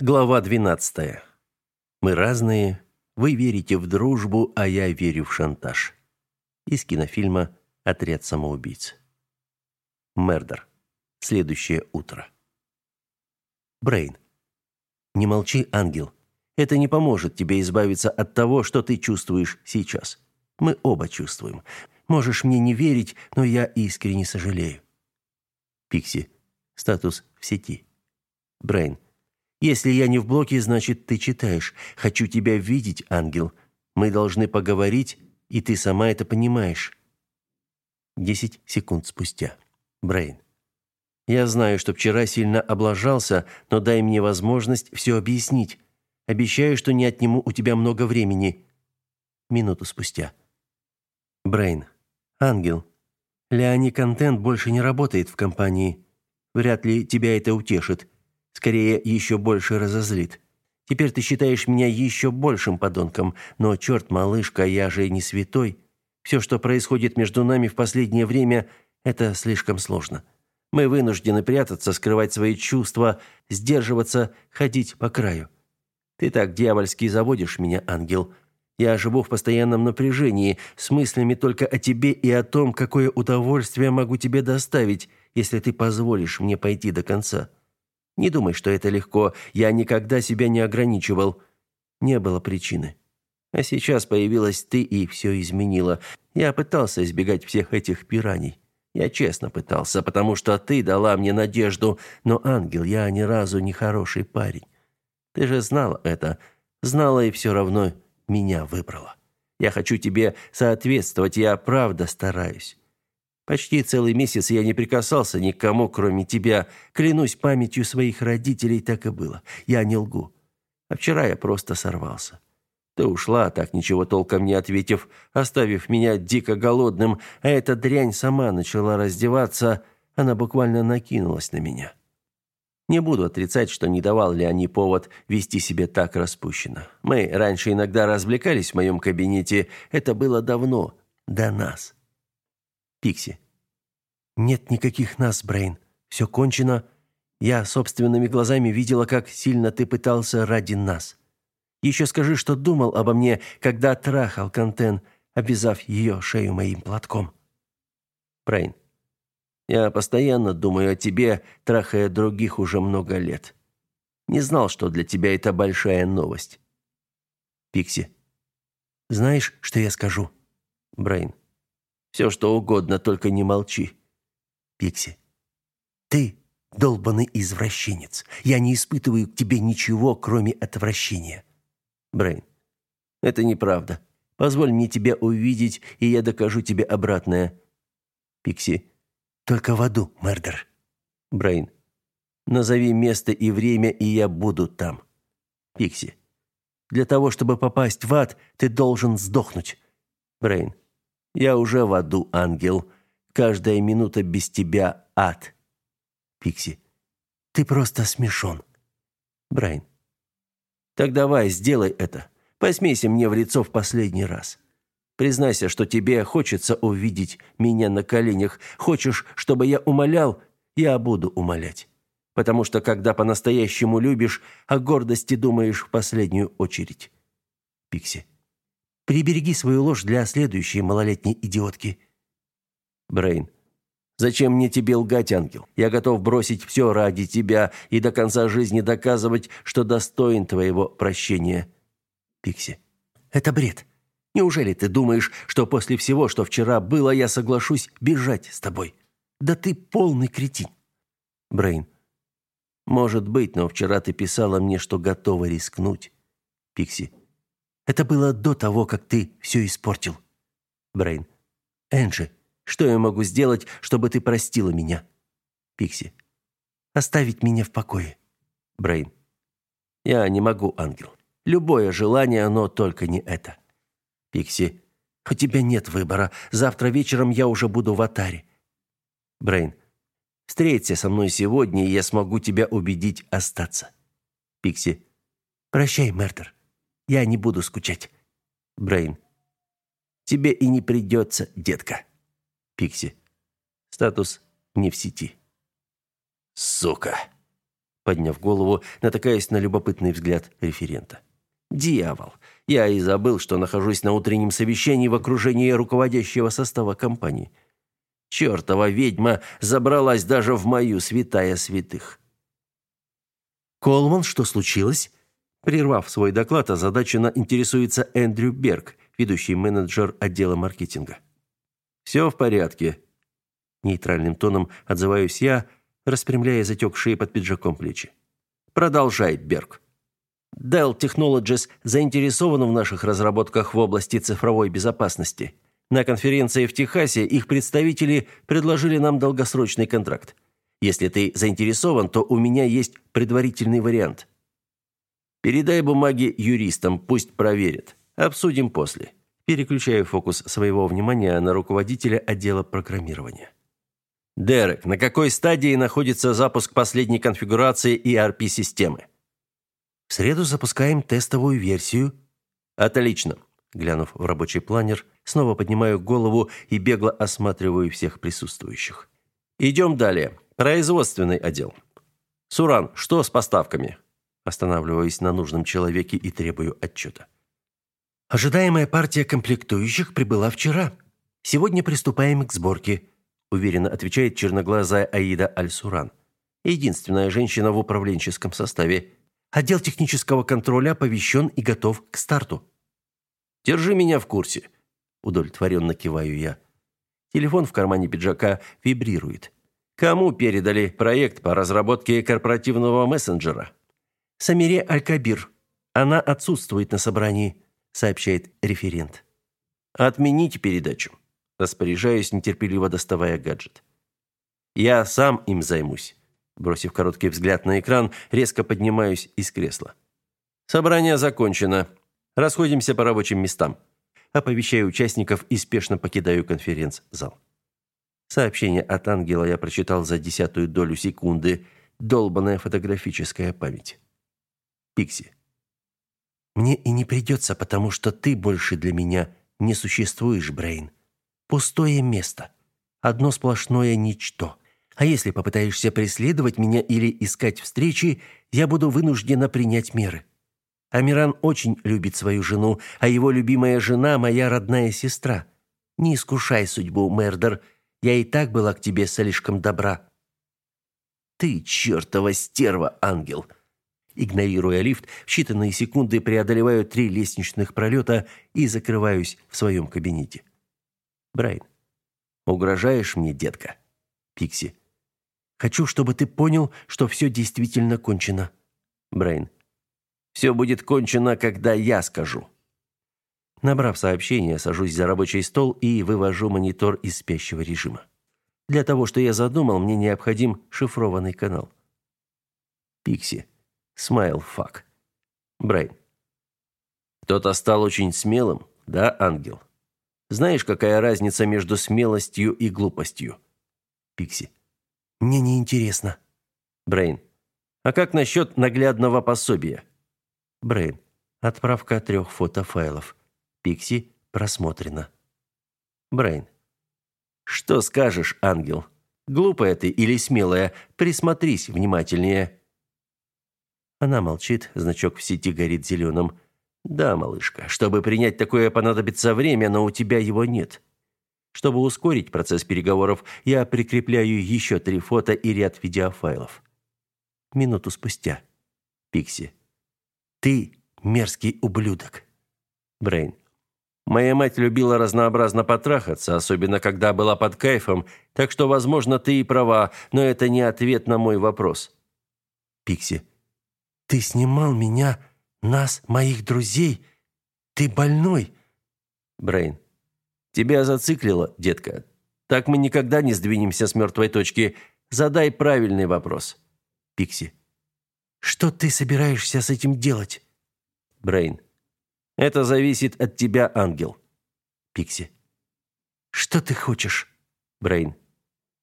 Глава 12. Мы разные. Вы верите в дружбу, а я верю в шантаж. Из кинофильма Отряд самоубийц. Мердер. Следующее утро. Брейн. Не молчи, ангел. Это не поможет тебе избавиться от того, что ты чувствуешь сейчас. Мы оба чувствуем. Можешь мне не верить, но я искренне сожалею. Пикси. Статус в сети. Брейн. Если я не в блоке, значит, ты читаешь. Хочу тебя видеть, ангел. Мы должны поговорить, и ты сама это понимаешь. Десять секунд спустя. Брейн. Я знаю, что вчера сильно облажался, но дай мне возможность все объяснить. Обещаю, что не отниму у тебя много времени. Минуту спустя. Брейн. Ангел. Леони Контент больше не работает в компании. Вряд ли тебя это утешит. Скорее, еще больше разозлит. Теперь ты считаешь меня еще большим подонком, но черт, малышка, я же не святой. Все, что происходит между нами в последнее время, это слишком сложно. Мы вынуждены прятаться, скрывать свои чувства, сдерживаться, ходить по краю. Ты так дьявольски заводишь меня, ангел. Я живу в постоянном напряжении, с мыслями только о тебе и о том, какое удовольствие могу тебе доставить, если ты позволишь мне пойти до конца. Не думай, что это легко. Я никогда себя не ограничивал. Не было причины. А сейчас появилась ты и все изменила. Я пытался избегать всех этих пираний. Я честно пытался, потому что ты дала мне надежду. Но, ангел, я ни разу не хороший парень. Ты же знала это. Знала и все равно меня выбрала. Я хочу тебе соответствовать, я правда стараюсь. Почти целый месяц я не прикасался ни к кому, кроме тебя. Клянусь памятью своих родителей, так и было. Я не лгу. А вчера я просто сорвался. Ты ушла, так ничего толком не ответив, оставив меня дико голодным, а эта дрянь сама начала раздеваться, она буквально накинулась на меня. Не буду отрицать, что не давал ли они повод вести себя так распущенно. Мы раньше иногда развлекались в моем кабинете, это было давно, до нас. Пикси. Нет никаких нас, Брейн. Все кончено. Я собственными глазами видела, как сильно ты пытался ради нас. Еще скажи, что думал обо мне, когда трахал Контен, обвязав ее шею моим платком. Брейн. Я постоянно думаю о тебе, трахая других уже много лет. Не знал, что для тебя это большая новость. Пикси. Знаешь, что я скажу? Брейн. Все, что угодно, только не молчи. Пикси. Ты долбанный извращенец. Я не испытываю к тебе ничего, кроме отвращения. Брейн. Это неправда. Позволь мне тебя увидеть, и я докажу тебе обратное. Пикси. Только в аду, Мердер. Брейн. Назови место и время, и я буду там. Пикси. Для того, чтобы попасть в ад, ты должен сдохнуть. Брейн. Я уже в аду, ангел. Каждая минута без тебя ад. Пикси. Ты просто смешон. Брайан. Так давай, сделай это. Посмейся мне в лицо в последний раз. Признайся, что тебе хочется увидеть меня на коленях. Хочешь, чтобы я умолял? Я буду умолять. Потому что когда по-настоящему любишь, о гордости думаешь в последнюю очередь. Пикси. Прибереги свою ложь для следующей малолетней идиотки. Брейн. Зачем мне тебе лгать, ангел? Я готов бросить все ради тебя и до конца жизни доказывать, что достоин твоего прощения. Пикси. Это бред. Неужели ты думаешь, что после всего, что вчера было, я соглашусь бежать с тобой? Да ты полный кретин. Брейн. Может быть, но вчера ты писала мне, что готова рискнуть. Пикси. Это было до того, как ты все испортил. Брейн. Энджи, что я могу сделать, чтобы ты простила меня? Пикси. Оставить меня в покое. Брейн. Я не могу, ангел. Любое желание, но только не это. Пикси. У тебя нет выбора. Завтра вечером я уже буду в Атаре. Брейн. Встреться со мной сегодня, и я смогу тебя убедить остаться. Пикси. Прощай, Мертер. Я не буду скучать. Брейн. Тебе и не придется, детка. Пикси. Статус не в сети. Сука. подняв голову, натыкаясь на любопытный взгляд референта. Дьявол. Я и забыл, что нахожусь на утреннем совещании в окружении руководящего состава компании. Чёртова ведьма забралась даже в мою святая святых. Колман, что случилось? Прервав свой доклад, озадаченно интересуется Эндрю Берг, ведущий менеджер отдела маркетинга. «Все в порядке», – нейтральным тоном отзываюсь я, распрямляя затекшие под пиджаком плечи. «Продолжай, Берг». Dell Technologies заинтересована в наших разработках в области цифровой безопасности. На конференции в Техасе их представители предложили нам долгосрочный контракт. Если ты заинтересован, то у меня есть предварительный вариант. Передай бумаги юристам, пусть проверят. Обсудим после. Переключаю фокус своего внимания на руководителя отдела программирования. Дерек, на какой стадии находится запуск последней конфигурации ERP-системы? В среду запускаем тестовую версию. Отлично. Глянув в рабочий планер, снова поднимаю голову и бегло осматриваю всех присутствующих. Идем далее. Производственный отдел. Суран, что с поставками? Останавливаюсь на нужном человеке и требую отчета. Ожидаемая партия комплектующих прибыла вчера. Сегодня приступаем к сборке, уверенно отвечает черноглазая Аида Аль-Суран. Единственная женщина в управленческом составе. Отдел технического контроля оповещен и готов к старту. Держи меня в курсе, удовлетворенно киваю я. Телефон в кармане пиджака вибрирует. Кому передали проект по разработке корпоративного мессенджера? Самире Аль-Кабир. Она отсутствует на собрании, сообщает референт. Отмените передачу. Распоряжаюсь, нетерпеливо доставая гаджет. Я сам им займусь. Бросив короткий взгляд на экран, резко поднимаюсь из кресла. Собрание закончено. Расходимся по рабочим местам. Оповещаю участников и спешно покидаю конференц-зал. Сообщение от ангела я прочитал за десятую долю секунды. Долбаная фотографическая память. Пикси. Мне и не придется, потому что ты больше для меня не существуешь, Брейн. Пустое место. Одно сплошное ничто. А если попытаешься преследовать меня или искать встречи, я буду вынуждена принять меры. Амиран очень любит свою жену, а его любимая жена моя родная сестра. Не искушай судьбу, Мердер. Я и так была к тебе слишком добра. Ты чертова стерва, ангел. Игнорируя лифт, в считанные секунды преодолеваю три лестничных пролета и закрываюсь в своем кабинете. Брайан, угрожаешь мне, детка? Пикси. Хочу, чтобы ты понял, что все действительно кончено. Брайан. Все будет кончено, когда я скажу. Набрав сообщение, сажусь за рабочий стол и вывожу монитор из спящего режима. Для того, что я задумал, мне необходим шифрованный канал. Пикси. Смайл фак. Брейн. Кто-то стал очень смелым, да, ангел? Знаешь, какая разница между смелостью и глупостью? Пикси. Мне не интересно. Брейн. А как насчет наглядного пособия? Брейн. Отправка трех фотофайлов. Пикси просмотрено. Брейн. Что скажешь, ангел? Глупая ты или смелая? Присмотрись внимательнее. Она молчит, значок в сети горит зеленым. Да, малышка, чтобы принять такое понадобится время, но у тебя его нет. Чтобы ускорить процесс переговоров, я прикрепляю еще три фото и ряд видеофайлов. Минуту спустя. Пикси. Ты мерзкий ублюдок. Брейн. Моя мать любила разнообразно потрахаться, особенно когда была под кайфом, так что, возможно, ты и права, но это не ответ на мой вопрос. Пикси. Ты снимал меня, нас, моих друзей. Ты больной. Брейн. Тебя зациклило, детка. Так мы никогда не сдвинемся с мертвой точки. Задай правильный вопрос. Пикси. Что ты собираешься с этим делать? Брейн. Это зависит от тебя, ангел. Пикси. Что ты хочешь? Брейн.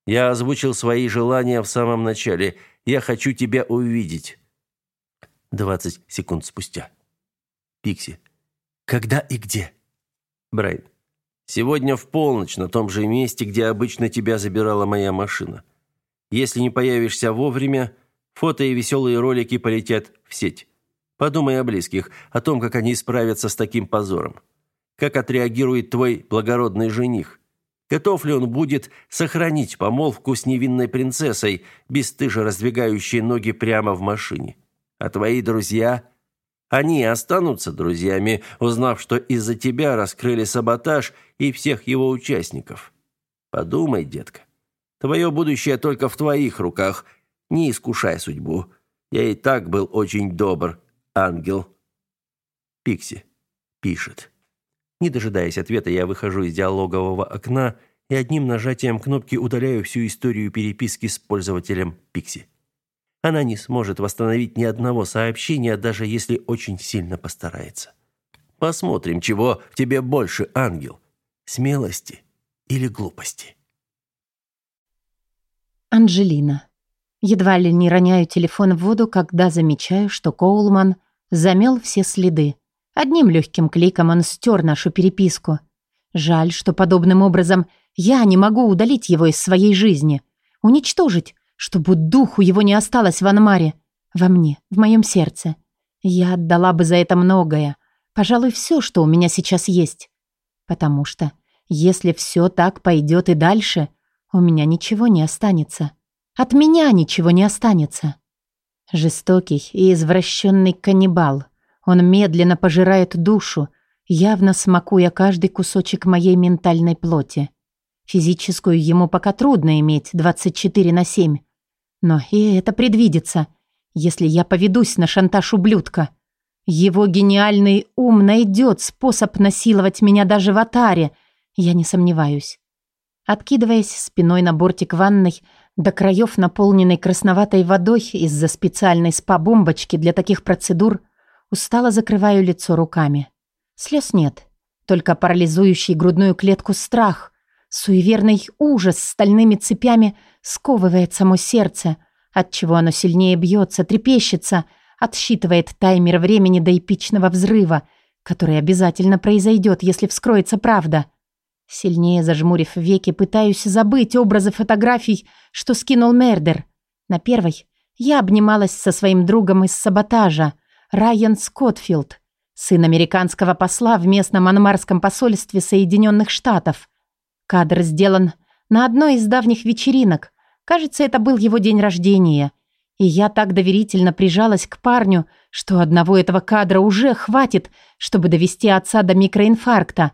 Я озвучил свои желания в самом начале. Я хочу тебя увидеть. 20 секунд спустя. Пикси. Когда и где? Брейн. Сегодня в полночь на том же месте, где обычно тебя забирала моя машина. Если не появишься вовремя, Фото и веселые ролики полетят в сеть. Подумай о близких, о том, как они справятся с таким позором. Как отреагирует твой благородный жених? Готов ли он будет сохранить помолвку с невинной принцессой, бесстыже раздвигающей ноги прямо в машине? А твои друзья? Они останутся друзьями, узнав, что из-за тебя раскрыли саботаж и всех его участников. Подумай, детка. Твое будущее только в твоих руках. Не искушай судьбу. Я и так был очень добр, ангел. Пикси пишет. Не дожидаясь ответа, я выхожу из диалогового окна и одним нажатием кнопки удаляю всю историю переписки с пользователем Пикси. Она не сможет восстановить ни одного сообщения, даже если очень сильно постарается. Посмотрим, чего в тебе больше, ангел: смелости или глупости. Анжелина. Едва ли не роняю телефон в воду, когда замечаю, что Коулман замел все следы. Одним легким кликом он стер нашу переписку. Жаль, что подобным образом я не могу удалить его из своей жизни. Уничтожить, чтобы духу его не осталось в Анмаре. Во мне, в моем сердце. Я отдала бы за это многое. Пожалуй, все, что у меня сейчас есть. Потому что, если все так пойдет и дальше, у меня ничего не останется. От меня ничего не останется. Жестокий и извращенный каннибал — он медленно пожирает душу, явно смакуя каждый кусочек моей ментальной плоти. Физическую ему пока трудно иметь 24 на 7. Но и это предвидится, если я поведусь на шантаж ублюдка. Его гениальный ум найдет способ насиловать меня даже в атаре, я не сомневаюсь. Откидываясь спиной на бортик ванной, до краев наполненной красноватой водой из-за специальной спа-бомбочки для таких процедур – Устало закрываю лицо руками. Слез нет, только парализующий грудную клетку страх. Суеверный ужас стальными цепями сковывает само сердце, отчего оно сильнее бьется, трепещется, отсчитывает таймер времени до эпичного взрыва, который обязательно произойдет, если вскроется правда. Сильнее зажмурив веки, пытаюсь забыть образы фотографий, что скинул Мердер. На первой я обнималась со своим другом из саботажа — Райан Скоттфилд, сын американского посла в местном анмарском посольстве Соединенных Штатов. Кадр сделан на одной из давних вечеринок. Кажется, это был его день рождения. И я так доверительно прижалась к парню, что одного этого кадра уже хватит, чтобы довести отца до микроинфаркта.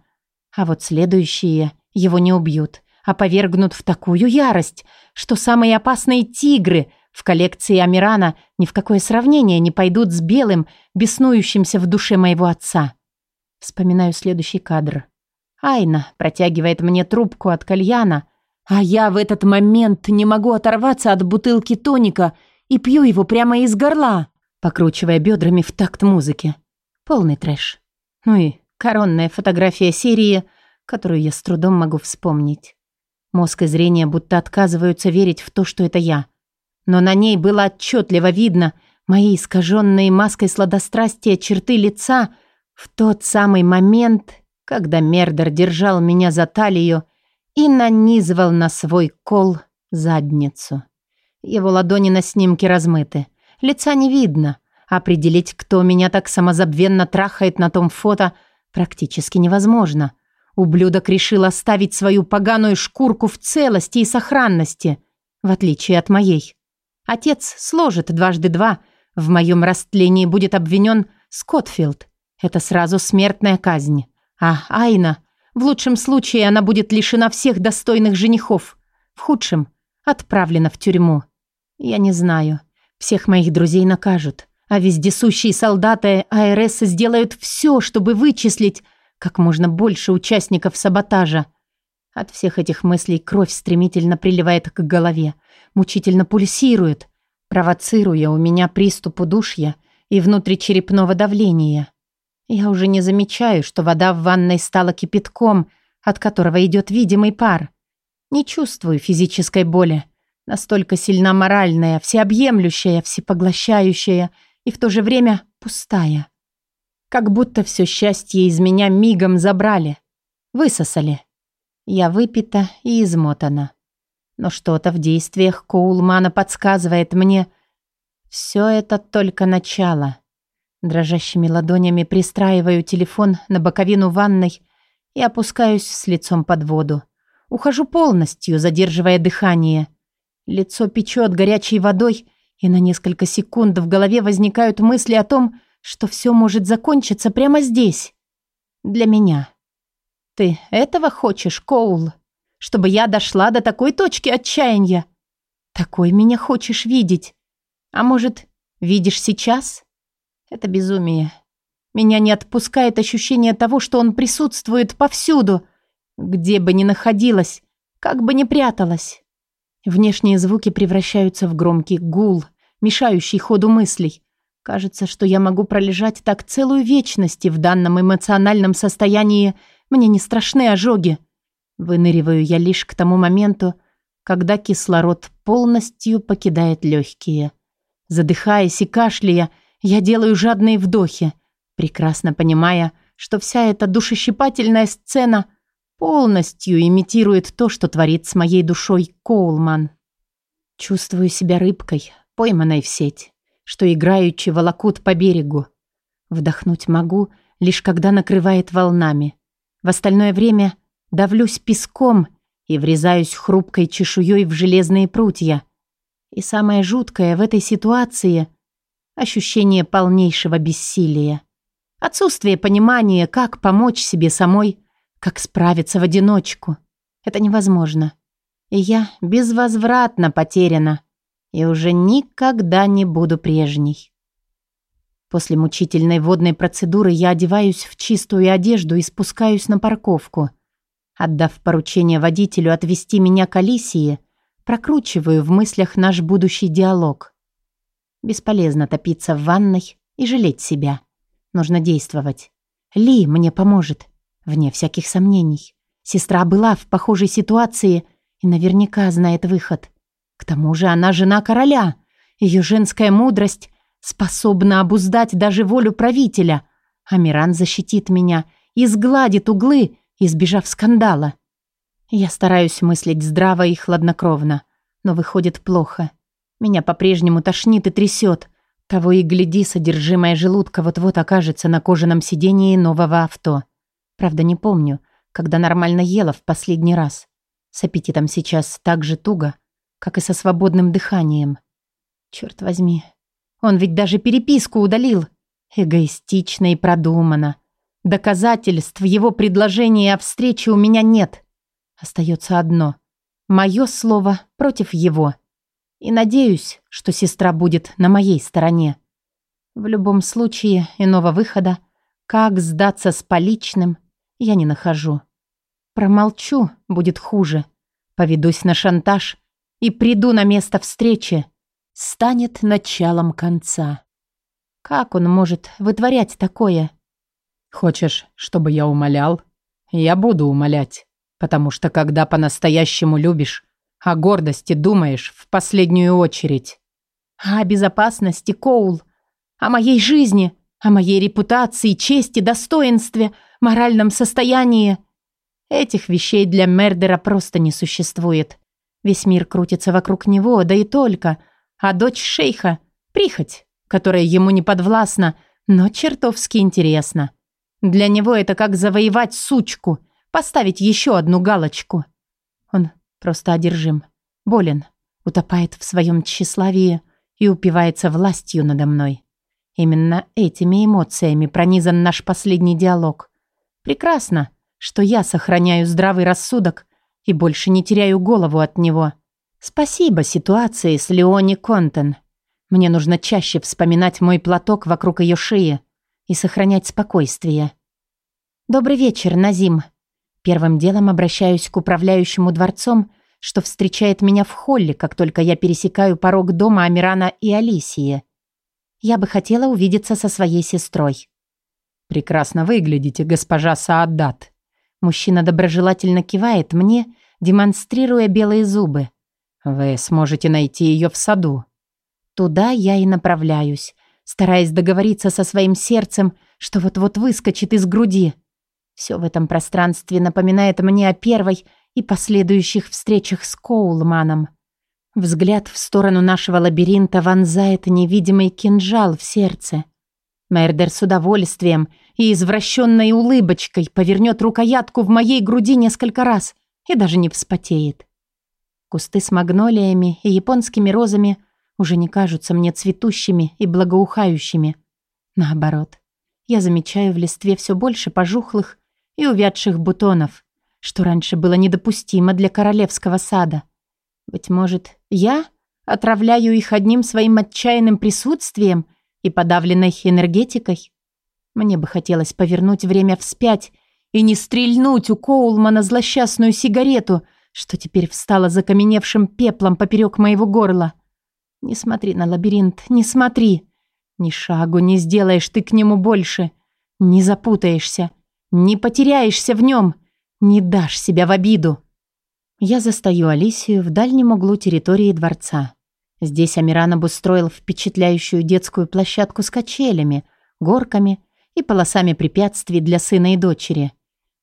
А вот следующие его не убьют, а повергнут в такую ярость, что самые опасные тигры – в коллекции Амирана ни в какое сравнение не пойдут с белым, беснующимся в душе моего отца. Вспоминаю следующий кадр. Айна протягивает мне трубку от кальяна, а я в этот момент не могу оторваться от бутылки тоника и пью его прямо из горла, покручивая бедрами в такт музыки. Полный трэш. Ну и коронная фотография серии, которую я с трудом могу вспомнить. Мозг и зрение будто отказываются верить в то, что это я но на ней было отчетливо видно мои искаженные маской сладострастия черты лица в тот самый момент, когда Мердер держал меня за талию и нанизывал на свой кол задницу. Его ладони на снимке размыты, лица не видно. Определить, кто меня так самозабвенно трахает на том фото, практически невозможно. Ублюдок решил оставить свою поганую шкурку в целости и сохранности, в отличие от моей. Отец сложит дважды два. В моем растлении будет обвинен Скотфилд. Это сразу смертная казнь. А Айна... В лучшем случае она будет лишена всех достойных женихов. В худшем — отправлена в тюрьму. Я не знаю. Всех моих друзей накажут. А вездесущие солдаты АРС сделают все, чтобы вычислить как можно больше участников саботажа. От всех этих мыслей кровь стремительно приливает к голове мучительно пульсирует, провоцируя у меня приступ удушья и внутричерепного давления. Я уже не замечаю, что вода в ванной стала кипятком, от которого идет видимый пар. Не чувствую физической боли. Настолько сильна моральная, всеобъемлющая, всепоглощающая и в то же время пустая. Как будто все счастье из меня мигом забрали. Высосали. Я выпита и измотана но что-то в действиях Коулмана подсказывает мне, Все это только начало. Дрожащими ладонями пристраиваю телефон на боковину ванной и опускаюсь с лицом под воду. Ухожу полностью, задерживая дыхание. Лицо печет горячей водой, и на несколько секунд в голове возникают мысли о том, что все может закончиться прямо здесь. Для меня. Ты этого хочешь, Коул? Чтобы я дошла до такой точки отчаяния? Такой меня хочешь видеть? А может, видишь сейчас? Это безумие. Меня не отпускает ощущение того, что он присутствует повсюду, где бы ни находилась, как бы ни пряталась. Внешние звуки превращаются в громкий гул, мешающий ходу мыслей. Кажется, что я могу пролежать так целую вечность, и в данном эмоциональном состоянии мне не страшны ожоги. Выныриваю я лишь к тому моменту, когда кислород полностью покидает легкие. Задыхаясь и кашляя, я делаю жадные вдохи, прекрасно понимая, что вся эта душещипательная сцена полностью имитирует то, что творит с моей душой Коулман. Чувствую себя рыбкой, пойманной в сеть, что играючи волокут по берегу. Вдохнуть могу, лишь когда накрывает волнами. В остальное время давлюсь песком и врезаюсь хрупкой чешуей в железные прутья. И самое жуткое в этой ситуации — ощущение полнейшего бессилия. Отсутствие понимания, как помочь себе самой, как справиться в одиночку. Это невозможно. И я безвозвратно потеряна и уже никогда не буду прежней. После мучительной водной процедуры я одеваюсь в чистую одежду и спускаюсь на парковку. Отдав поручение водителю отвезти меня к Алисии, прокручиваю в мыслях наш будущий диалог. Бесполезно топиться в ванной и жалеть себя. Нужно действовать. Ли мне поможет, вне всяких сомнений. Сестра была в похожей ситуации и наверняка знает выход. К тому же она жена короля. Ее женская мудрость способна обуздать даже волю правителя. Амиран защитит меня и сгладит углы, избежав скандала. Я стараюсь мыслить здраво и хладнокровно, но выходит плохо. Меня по-прежнему тошнит и трясет. Того и гляди, содержимое желудка вот-вот окажется на кожаном сидении нового авто. Правда, не помню, когда нормально ела в последний раз. С аппетитом сейчас так же туго, как и со свободным дыханием. Черт возьми, он ведь даже переписку удалил. Эгоистично и продумано. Доказательств его предложения о встрече у меня нет. Остается одно. Мое слово против его. И надеюсь, что сестра будет на моей стороне. В любом случае, иного выхода, как сдаться с поличным, я не нахожу. Промолчу, будет хуже. Поведусь на шантаж и приду на место встречи, станет началом конца. Как он может вытворять такое? Хочешь, чтобы я умолял? Я буду умолять, потому что когда по-настоящему любишь, о гордости думаешь в последнюю очередь. А о безопасности, Коул, о моей жизни, о моей репутации, чести, достоинстве, моральном состоянии. Этих вещей для Мердера просто не существует. Весь мир крутится вокруг него, да и только. А дочь шейха — прихоть, которая ему не подвластна, но чертовски интересна. Для него это как завоевать сучку, поставить еще одну галочку. Он просто одержим, болен, утопает в своем тщеславии и упивается властью надо мной. Именно этими эмоциями пронизан наш последний диалог. Прекрасно, что я сохраняю здравый рассудок и больше не теряю голову от него. Спасибо ситуации с Леони Контен. Мне нужно чаще вспоминать мой платок вокруг ее шеи и сохранять спокойствие. Добрый вечер, Назим. Первым делом обращаюсь к управляющему дворцом, что встречает меня в холле, как только я пересекаю порог дома Амирана и Алисии. Я бы хотела увидеться со своей сестрой. Прекрасно выглядите, госпожа Сааддат. Мужчина доброжелательно кивает мне, демонстрируя белые зубы. «Вы сможете найти ее в саду». Туда я и направляюсь, стараясь договориться со своим сердцем, что вот-вот выскочит из груди. Все в этом пространстве напоминает мне о первой и последующих встречах с Коулманом. Взгляд в сторону нашего лабиринта вонзает невидимый кинжал в сердце. Мердер с удовольствием и извращенной улыбочкой повернет рукоятку в моей груди несколько раз и даже не вспотеет. Кусты с магнолиями и японскими розами уже не кажутся мне цветущими и благоухающими. Наоборот, я замечаю в листве все больше пожухлых и увядших бутонов, что раньше было недопустимо для королевского сада. Быть может, я отравляю их одним своим отчаянным присутствием и подавленной энергетикой? Мне бы хотелось повернуть время вспять и не стрельнуть у Коулмана злосчастную сигарету, что теперь встала закаменевшим пеплом поперек моего горла. Не смотри на лабиринт, не смотри. Ни шагу не сделаешь ты к нему больше. Не запутаешься, не потеряешься в нем, не дашь себя в обиду. Я застаю Алисию в дальнем углу территории дворца. Здесь Амиран обустроил впечатляющую детскую площадку с качелями, горками и полосами препятствий для сына и дочери.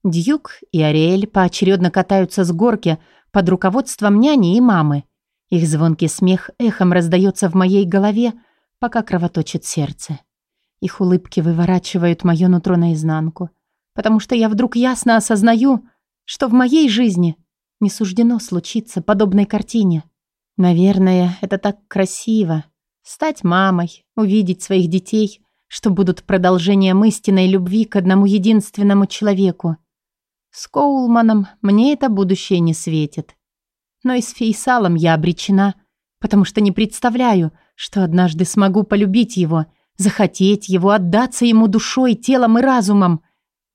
Дьюк и Ариэль поочередно катаются с горки под руководством няни и мамы. Их звонкий смех эхом раздается в моей голове, пока кровоточит сердце. Их улыбки выворачивают мое нутро наизнанку, потому что я вдруг ясно осознаю, что в моей жизни – не суждено случиться подобной картине. Наверное, это так красиво. Стать мамой, увидеть своих детей, что будут продолжением истинной любви к одному единственному человеку. С Коулманом мне это будущее не светит. Но и с Фейсалом я обречена, потому что не представляю, что однажды смогу полюбить его, захотеть его, отдаться ему душой, телом и разумом.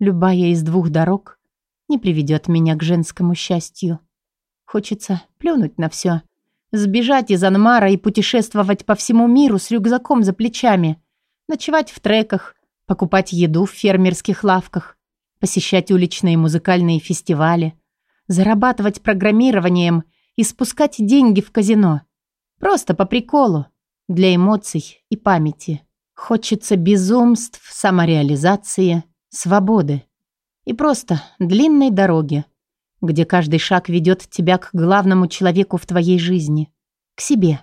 Любая из двух дорог не приведет меня к женскому счастью. Хочется плюнуть на все, сбежать из Анмара и путешествовать по всему миру с рюкзаком за плечами, ночевать в треках, покупать еду в фермерских лавках, посещать уличные музыкальные фестивали, зарабатывать программированием и спускать деньги в казино. Просто по приколу, для эмоций и памяти. Хочется безумств, самореализации, свободы и просто длинной дороги, где каждый шаг ведет тебя к главному человеку в твоей жизни, к себе.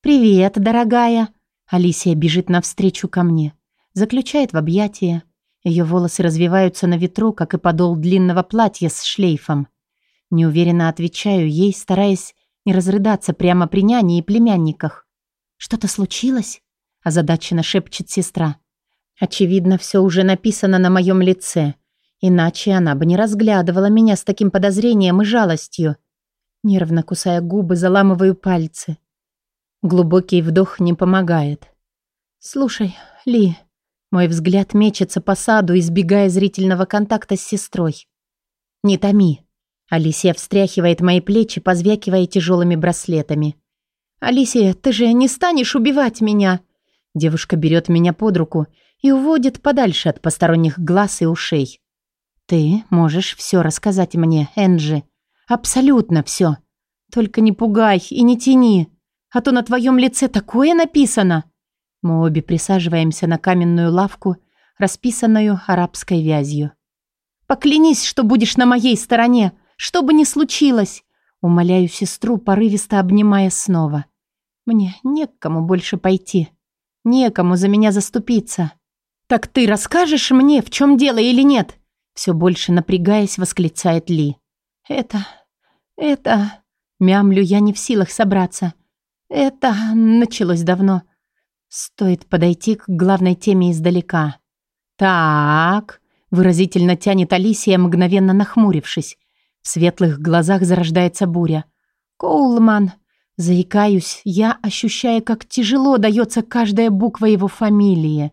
«Привет, дорогая!» Алисия бежит навстречу ко мне, заключает в объятия. Ее волосы развиваются на ветру, как и подол длинного платья с шлейфом. Неуверенно отвечаю ей, стараясь не разрыдаться прямо при няне и племянниках. «Что-то случилось?» озадаченно шепчет сестра. Очевидно, все уже написано на моем лице, иначе она бы не разглядывала меня с таким подозрением и жалостью. Нервно кусая губы, заламываю пальцы. Глубокий вдох не помогает. «Слушай, Ли...» Мой взгляд мечется по саду, избегая зрительного контакта с сестрой. «Не томи». Алисия встряхивает мои плечи, позвякивая тяжелыми браслетами. «Алисия, ты же не станешь убивать меня?» Девушка берет меня под руку и уводит подальше от посторонних глаз и ушей. «Ты можешь все рассказать мне, Энджи. Абсолютно все. Только не пугай и не тяни, а то на твоем лице такое написано». Мы обе присаживаемся на каменную лавку, расписанную арабской вязью. «Поклянись, что будешь на моей стороне, что бы ни случилось!» Умоляю сестру, порывисто обнимая снова. «Мне некому больше пойти, некому за меня заступиться». «Так ты расскажешь мне, в чем дело или нет?» Все больше напрягаясь, восклицает Ли. «Это... это...» Мямлю я не в силах собраться. «Это... началось давно. Стоит подойти к главной теме издалека». «Так...» Выразительно тянет Алисия, мгновенно нахмурившись. В светлых глазах зарождается буря. «Коулман...» Заикаюсь, я ощущая, как тяжело дается каждая буква его фамилии.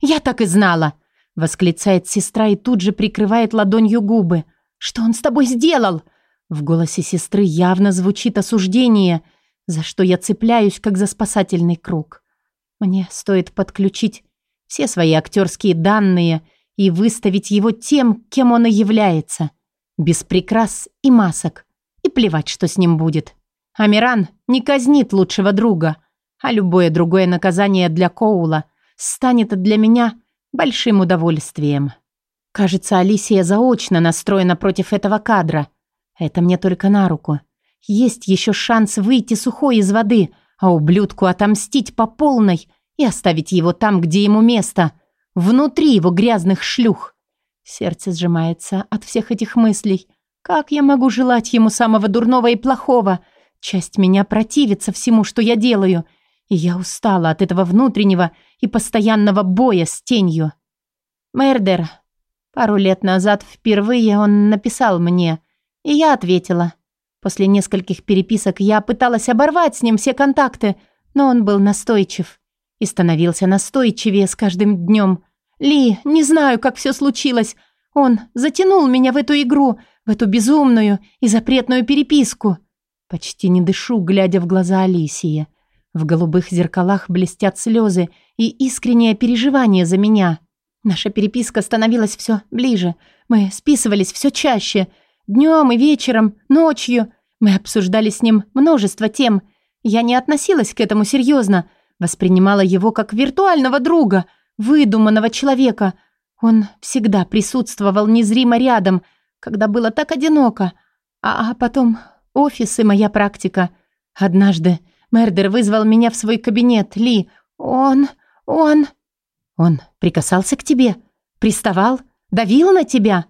«Я так и знала!» — восклицает сестра и тут же прикрывает ладонью губы. «Что он с тобой сделал?» В голосе сестры явно звучит осуждение, за что я цепляюсь, как за спасательный круг. Мне стоит подключить все свои актерские данные и выставить его тем, кем он и является. Без прикрас и масок. И плевать, что с ним будет. Амиран не казнит лучшего друга, а любое другое наказание для Коула — станет для меня большим удовольствием. Кажется, Алисия заочно настроена против этого кадра. Это мне только на руку. есть еще шанс выйти сухой из воды, а ублюдку отомстить по полной и оставить его там, где ему место, внутри его грязных шлюх. Сердце сжимается от всех этих мыслей. Как я могу желать ему самого дурного и плохого? Часть меня противится всему, что я делаю, я устала от этого внутреннего и постоянного боя с тенью. Мердер. Пару лет назад впервые он написал мне, и я ответила. После нескольких переписок я пыталась оборвать с ним все контакты, но он был настойчив. И становился настойчивее с каждым днем. «Ли, не знаю, как все случилось. Он затянул меня в эту игру, в эту безумную и запретную переписку». Почти не дышу, глядя в глаза Алисии. В голубых зеркалах блестят слезы и искреннее переживание за меня. Наша переписка становилась все ближе. Мы списывались все чаще – Днем и вечером, ночью. Мы обсуждали с ним множество тем. Я не относилась к этому серьезно. Воспринимала его как виртуального друга, выдуманного человека. Он всегда присутствовал незримо рядом, когда было так одиноко. А, а потом офис и моя практика. Однажды Мердер вызвал меня в свой кабинет. Ли, он... он... Он прикасался к тебе? Приставал? Давил на тебя?»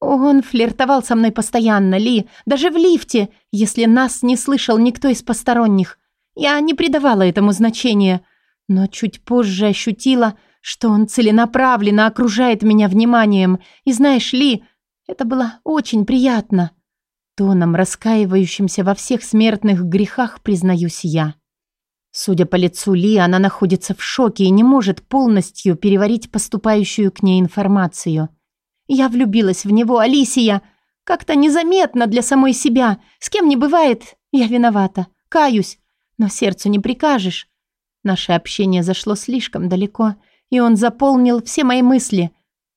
Он флиртовал со мной постоянно, Ли, даже в лифте, если нас не слышал никто из посторонних. Я не придавала этому значения, но чуть позже ощутила, что он целенаправленно окружает меня вниманием. И знаешь, Ли, это было очень приятно. Тоном, раскаивающимся во всех смертных грехах, признаюсь я. Судя по лицу Ли, она находится в шоке и не может полностью переварить поступающую к ней информацию. Я влюбилась в него, Алисия. Как-то незаметно для самой себя. С кем не бывает. Я виновата. Каюсь. Но сердцу не прикажешь. Наше общение зашло слишком далеко, и он заполнил все мои мысли.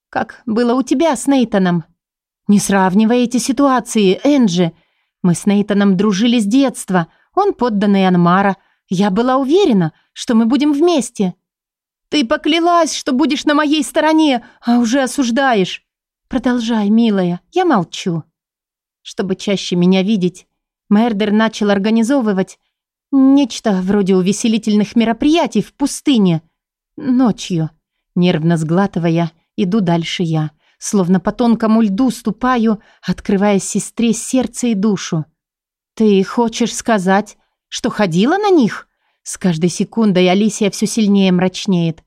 Как было у тебя с Нейтаном. Не сравнивай эти ситуации, Энджи. Мы с Нейтаном дружили с детства. Он подданный Анмара. Я была уверена, что мы будем вместе. Ты поклялась, что будешь на моей стороне, а уже осуждаешь. «Продолжай, милая, я молчу». Чтобы чаще меня видеть, Мердер начал организовывать нечто вроде увеселительных мероприятий в пустыне. Ночью, нервно сглатывая, иду дальше я, словно по тонкому льду ступаю, открывая сестре сердце и душу. «Ты хочешь сказать, что ходила на них?» С каждой секундой Алисия все сильнее мрачнеет.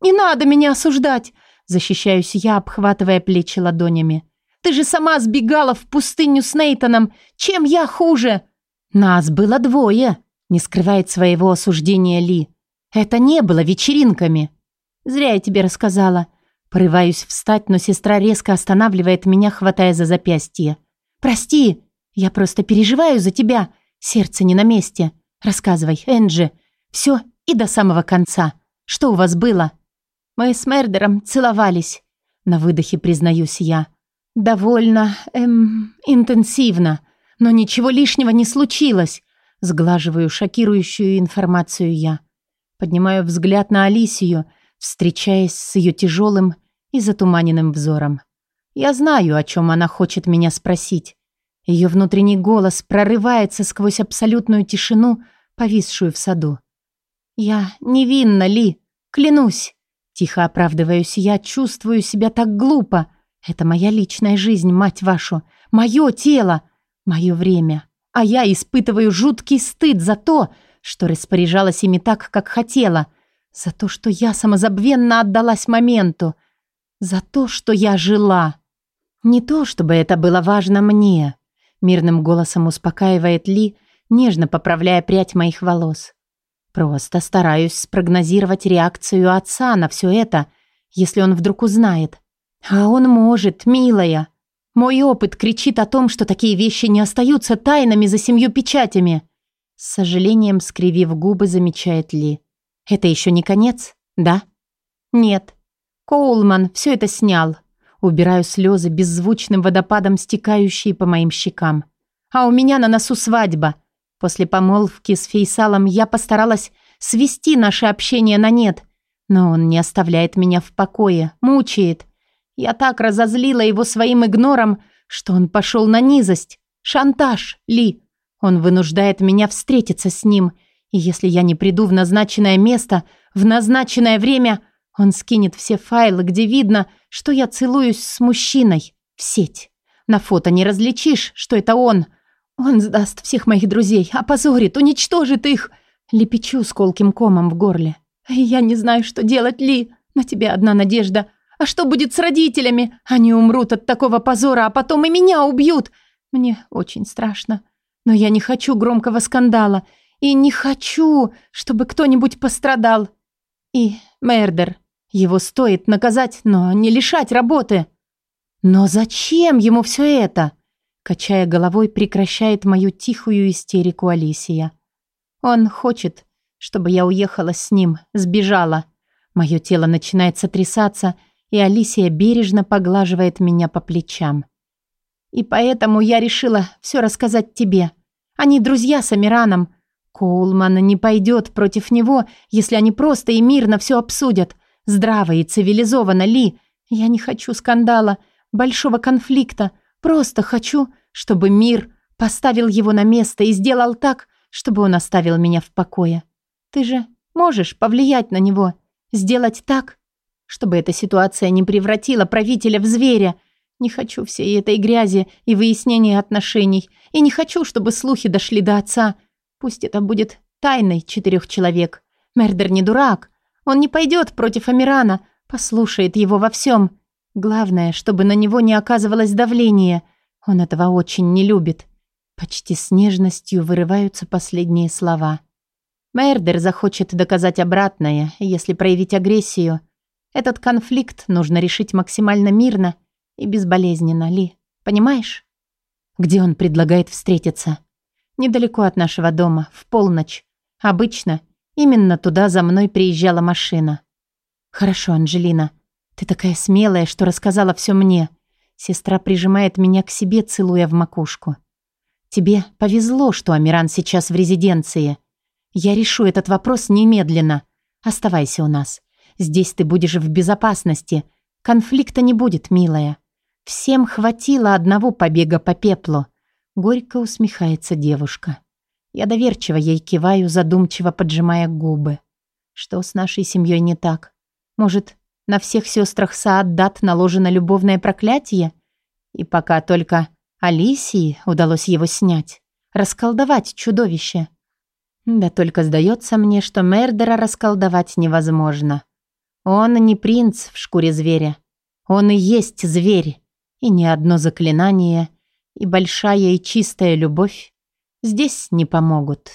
«Не надо меня осуждать! Защищаюсь я, обхватывая плечи ладонями. «Ты же сама сбегала в пустыню с Нейтаном! Чем я хуже?» «Нас было двое», — не скрывает своего осуждения Ли. «Это не было вечеринками». «Зря я тебе рассказала». Порываюсь встать, но сестра резко останавливает меня, хватая за запястье. «Прости, я просто переживаю за тебя. Сердце не на месте. Рассказывай, Энджи. Все и до самого конца. Что у вас было?» Мы с Мердером целовались. На выдохе признаюсь я. Довольно, эм, интенсивно. Но ничего лишнего не случилось. Сглаживаю шокирующую информацию я. Поднимаю взгляд на Алисию, встречаясь с ее тяжелым и затуманенным взором. Я знаю, о чем она хочет меня спросить. Ее внутренний голос прорывается сквозь абсолютную тишину, повисшую в саду. «Я невинна, Ли, клянусь. Тихо оправдываюсь я, чувствую себя так глупо. Это моя личная жизнь, мать вашу. Мое тело. Мое время. А я испытываю жуткий стыд за то, что распоряжалась ими так, как хотела. За то, что я самозабвенно отдалась моменту. За то, что я жила. Не то, чтобы это было важно мне. Мирным голосом успокаивает Ли, нежно поправляя прядь моих волос. Просто стараюсь спрогнозировать реакцию отца на все это, если он вдруг узнает. А он может, милая. Мой опыт кричит о том, что такие вещи не остаются тайнами за семью печатями. С сожалением, скривив губы, замечает Ли. Это еще не конец, да? Нет. Коулман все это снял. Убираю слезы беззвучным водопадом, стекающие по моим щекам. А у меня на носу свадьба — После помолвки с Фейсалом я постаралась свести наше общение на нет, но он не оставляет меня в покое, мучает. Я так разозлила его своим игнором, что он пошел на низость. Шантаж, Ли. Он вынуждает меня встретиться с ним, и если я не приду в назначенное место, в назначенное время, он скинет все файлы, где видно, что я целуюсь с мужчиной, в сеть. На фото не различишь, что это он. Он сдаст всех моих друзей, опозорит, уничтожит их. Лепечу с колким комом в горле. Я не знаю, что делать, Ли. На тебе одна надежда. А что будет с родителями? Они умрут от такого позора, а потом и меня убьют. Мне очень страшно. Но я не хочу громкого скандала. И не хочу, чтобы кто-нибудь пострадал. И Мердер. Его стоит наказать, но не лишать работы. Но зачем ему все это? Качая головой, прекращает мою тихую истерику Алисия. Он хочет, чтобы я уехала с ним, сбежала. Мое тело начинает сотрясаться, и Алисия бережно поглаживает меня по плечам. И поэтому я решила все рассказать тебе. Они друзья с Амираном. Коулман не пойдет против него, если они просто и мирно все обсудят. Здраво и цивилизованно, Ли. Я не хочу скандала, большого конфликта. Просто хочу, чтобы мир поставил его на место и сделал так, чтобы он оставил меня в покое. Ты же можешь повлиять на него, сделать так, чтобы эта ситуация не превратила правителя в зверя. Не хочу всей этой грязи и выяснения отношений, и не хочу, чтобы слухи дошли до отца. Пусть это будет тайной четырех человек. Мердер не дурак. Он не пойдет против Амирана, послушает его во всем. Главное, чтобы на него не оказывалось давление. Он этого очень не любит. Почти с нежностью вырываются последние слова. Мердер захочет доказать обратное, если проявить агрессию. Этот конфликт нужно решить максимально мирно и безболезненно, Ли. Понимаешь? Где он предлагает встретиться? Недалеко от нашего дома, в полночь. Обычно именно туда за мной приезжала машина. Хорошо, Анжелина. Ты такая смелая, что рассказала все мне. Сестра прижимает меня к себе, целуя в макушку. Тебе повезло, что Амиран сейчас в резиденции. Я решу этот вопрос немедленно. Оставайся у нас. Здесь ты будешь в безопасности. Конфликта не будет, милая. Всем хватило одного побега по пеплу. Горько усмехается девушка. Я доверчиво ей киваю, задумчиво поджимая губы. Что с нашей семьей не так? Может, на всех сестрах Сааддат наложено любовное проклятие? И пока только Алисии удалось его снять, расколдовать чудовище. Да только сдается мне, что Мердера расколдовать невозможно. Он не принц в шкуре зверя. Он и есть зверь. И ни одно заклинание, и большая и чистая любовь здесь не помогут.